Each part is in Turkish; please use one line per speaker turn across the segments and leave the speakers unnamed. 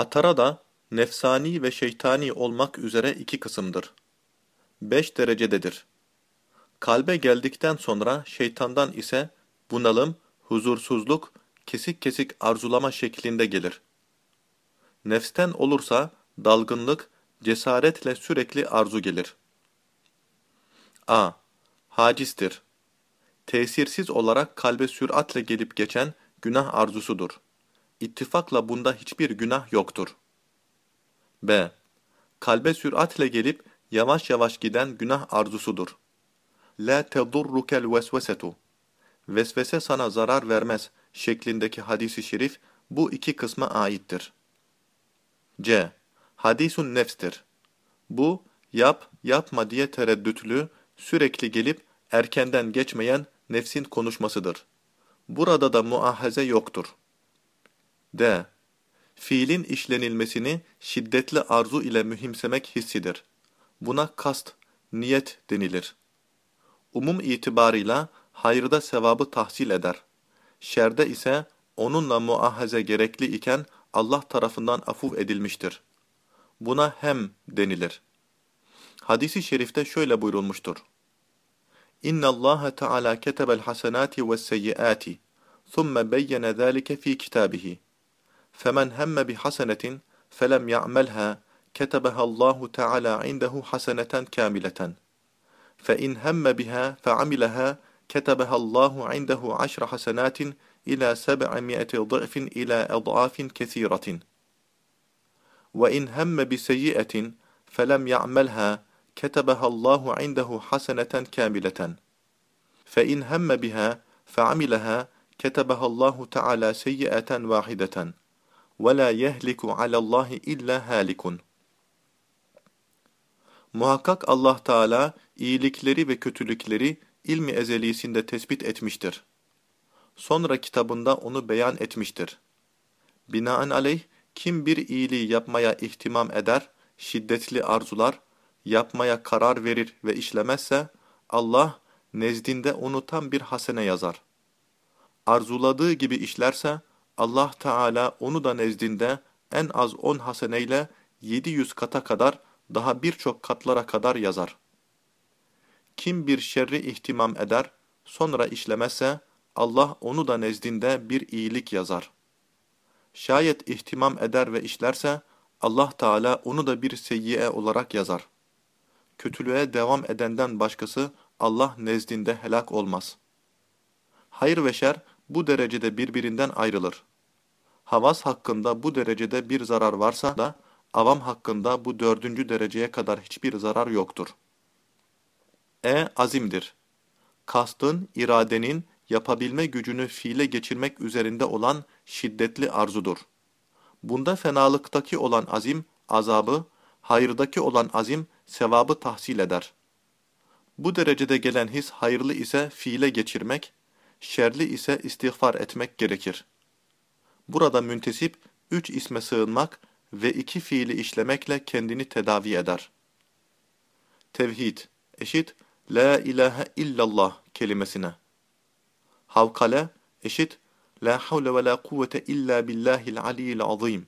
Hatara da nefsani ve şeytani olmak üzere iki kısımdır. Beş derecededir. Kalbe geldikten sonra şeytandan ise bunalım, huzursuzluk, kesik kesik arzulama şeklinde gelir. Nefsten olursa dalgınlık, cesaretle sürekli arzu gelir. A. Hacistir. Tesirsiz olarak kalbe süratle gelip geçen günah arzusudur. İttifakla bunda hiçbir günah yoktur. B. Kalbe süratle gelip yavaş yavaş giden günah arzusudur. La tedurrukel vesvesetu. Vesvese sana zarar vermez şeklindeki hadisi şerif bu iki kısma aittir. C. Hadisun nefstir. Bu, yap, yapma diye tereddütlü, sürekli gelip erkenden geçmeyen nefsin konuşmasıdır. Burada da muahaze yoktur. D. Fiilin işlenilmesini şiddetli arzu ile mühimsemek hissidir. Buna kast, niyet denilir. Umum itibarıyla hayırda sevabı tahsil eder. Şerde ise onunla muahaze gerekli iken Allah tarafından afuv edilmiştir. Buna hem denilir. Hadisi şerifte şöyle buyurulmuştur. İnna Allah Teala ketebel hasenati ve seyyiati thumma beyyene zalike fi kitabihi. Hemme bi hasenetin felem ya'melha كتبها الله تعالى عنده حسنة كاملة. فإن هم بها فعملها كتبها الله عنده عشر حسنات إلى سبعمائة ضعف إلى أضعاف كثيرة. وإن هم بسيئة فلم يعملها كتبها الله عنده حسنة كاملة. فإن هم بها فعملها كتبها الله تعالى سيئة واحدة. ولا يهلك على الله إلا هالك Muhakkak Allah Teala iyilikleri ve kötülükleri ilmi ezelisinde tespit etmiştir. Sonra kitabında onu beyan etmiştir. Binaenaleyh kim bir iyiliği yapmaya ihtimam eder, şiddetli arzular, yapmaya karar verir ve işlemezse, Allah nezdinde onu tam bir hasene yazar. Arzuladığı gibi işlerse, Allah Teala onu da nezdinde en az on haseneyle 700 kata kadar daha birçok katlara kadar yazar. Kim bir şerri ihtimam eder, sonra işlemezse, Allah onu da nezdinde bir iyilik yazar. Şayet ihtimam eder ve işlerse, Allah Teala onu da bir seyyiye olarak yazar. Kötülüğe devam edenden başkası Allah nezdinde helak olmaz. Hayır ve şer bu derecede birbirinden ayrılır. Havas hakkında bu derecede bir zarar varsa da, avam hakkında bu dördüncü dereceye kadar hiçbir zarar yoktur. E. Azimdir. Kastın, iradenin, yapabilme gücünü fiile geçirmek üzerinde olan şiddetli arzudur. Bunda fenalıktaki olan azim, azabı, hayırdaki olan azim, sevabı tahsil eder. Bu derecede gelen his hayırlı ise fiile geçirmek, şerli ise istiğfar etmek gerekir. Burada müntesip, üç isme sığınmak ve iki fiili işlemekle kendini tedavi eder. Tevhid, eşit, La ilahe illallah kelimesine. Havkale, eşit, La havle ve la kuvvete illa billahil aliyyil azim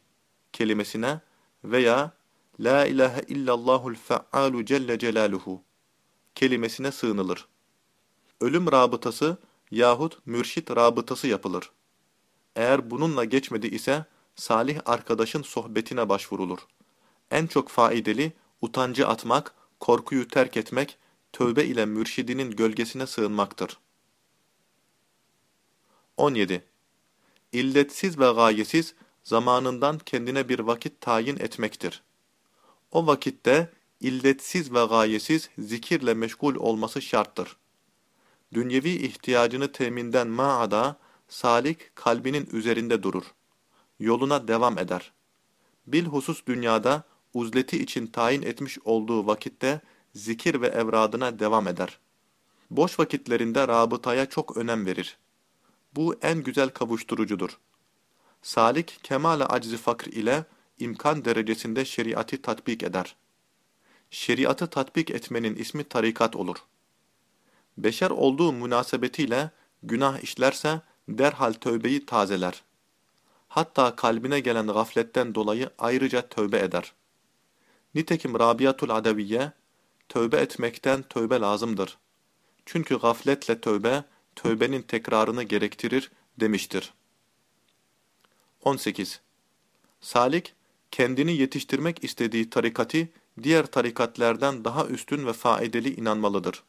kelimesine veya La ilahe illallahul fe'alu celle celaluhu kelimesine sığınılır. Ölüm rabıtası yahut mürşit rabıtası yapılır. Eğer bununla geçmedi ise salih arkadaşın sohbetine başvurulur. En çok faydalı utancı atmak, korkuyu terk etmek, tövbe ile mürşidinin gölgesine sığınmaktır. 17. İlletsiz ve gayesiz zamanından kendine bir vakit tayin etmektir. O vakitte illetsiz ve gayesiz zikirle meşgul olması şarttır. Dünyevi ihtiyacını teminden maada, salik kalbinin üzerinde durur. Yoluna devam eder. Bilhusus dünyada uzleti için tayin etmiş olduğu vakitte zikir ve evradına devam eder. Boş vakitlerinde rabıtaya çok önem verir. Bu en güzel kavuşturucudur. Salik kemal-i aczi fakr ile imkan derecesinde şeriatı tatbik eder. Şeriatı tatbik etmenin ismi tarikat olur. Beşer olduğu münasebetiyle günah işlerse derhal tövbeyi tazeler. Hatta kalbine gelen gafletten dolayı ayrıca tövbe eder. Nitekim Rabiatul Adeviye, tövbe etmekten tövbe lazımdır. Çünkü gafletle tövbe, tövbenin tekrarını gerektirir demiştir. 18. Salik, kendini yetiştirmek istediği tarikati diğer tarikatlerden daha üstün ve faydalı inanmalıdır.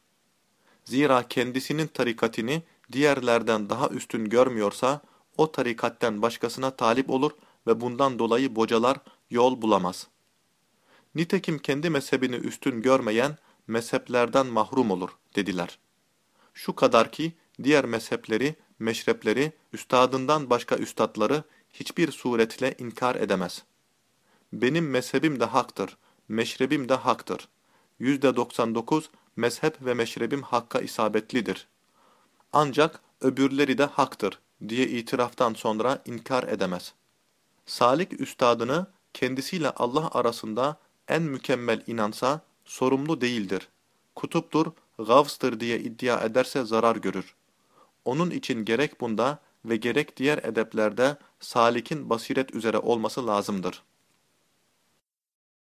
Zira kendisinin tarikatini diğerlerden daha üstün görmüyorsa, o tarikatten başkasına talip olur ve bundan dolayı bocalar yol bulamaz. Nitekim kendi mezhebini üstün görmeyen mezheplerden mahrum olur dediler. Şu kadar ki diğer mezhepleri, meşrepleri, üstadından başka üstadları hiçbir suretle inkar edemez. Benim mezhebim de haktır, meşrebim de haktır. Yüzde 99 mezhep ve meşrebim hakka isabetlidir. Ancak öbürleri de haktır diye itiraftan sonra inkar edemez. Salik üstadını kendisiyle Allah arasında en mükemmel inansa sorumlu değildir. Kutuptur, gavstır diye iddia ederse zarar görür. Onun için gerek bunda ve gerek diğer edeplerde salikin basiret üzere olması lazımdır.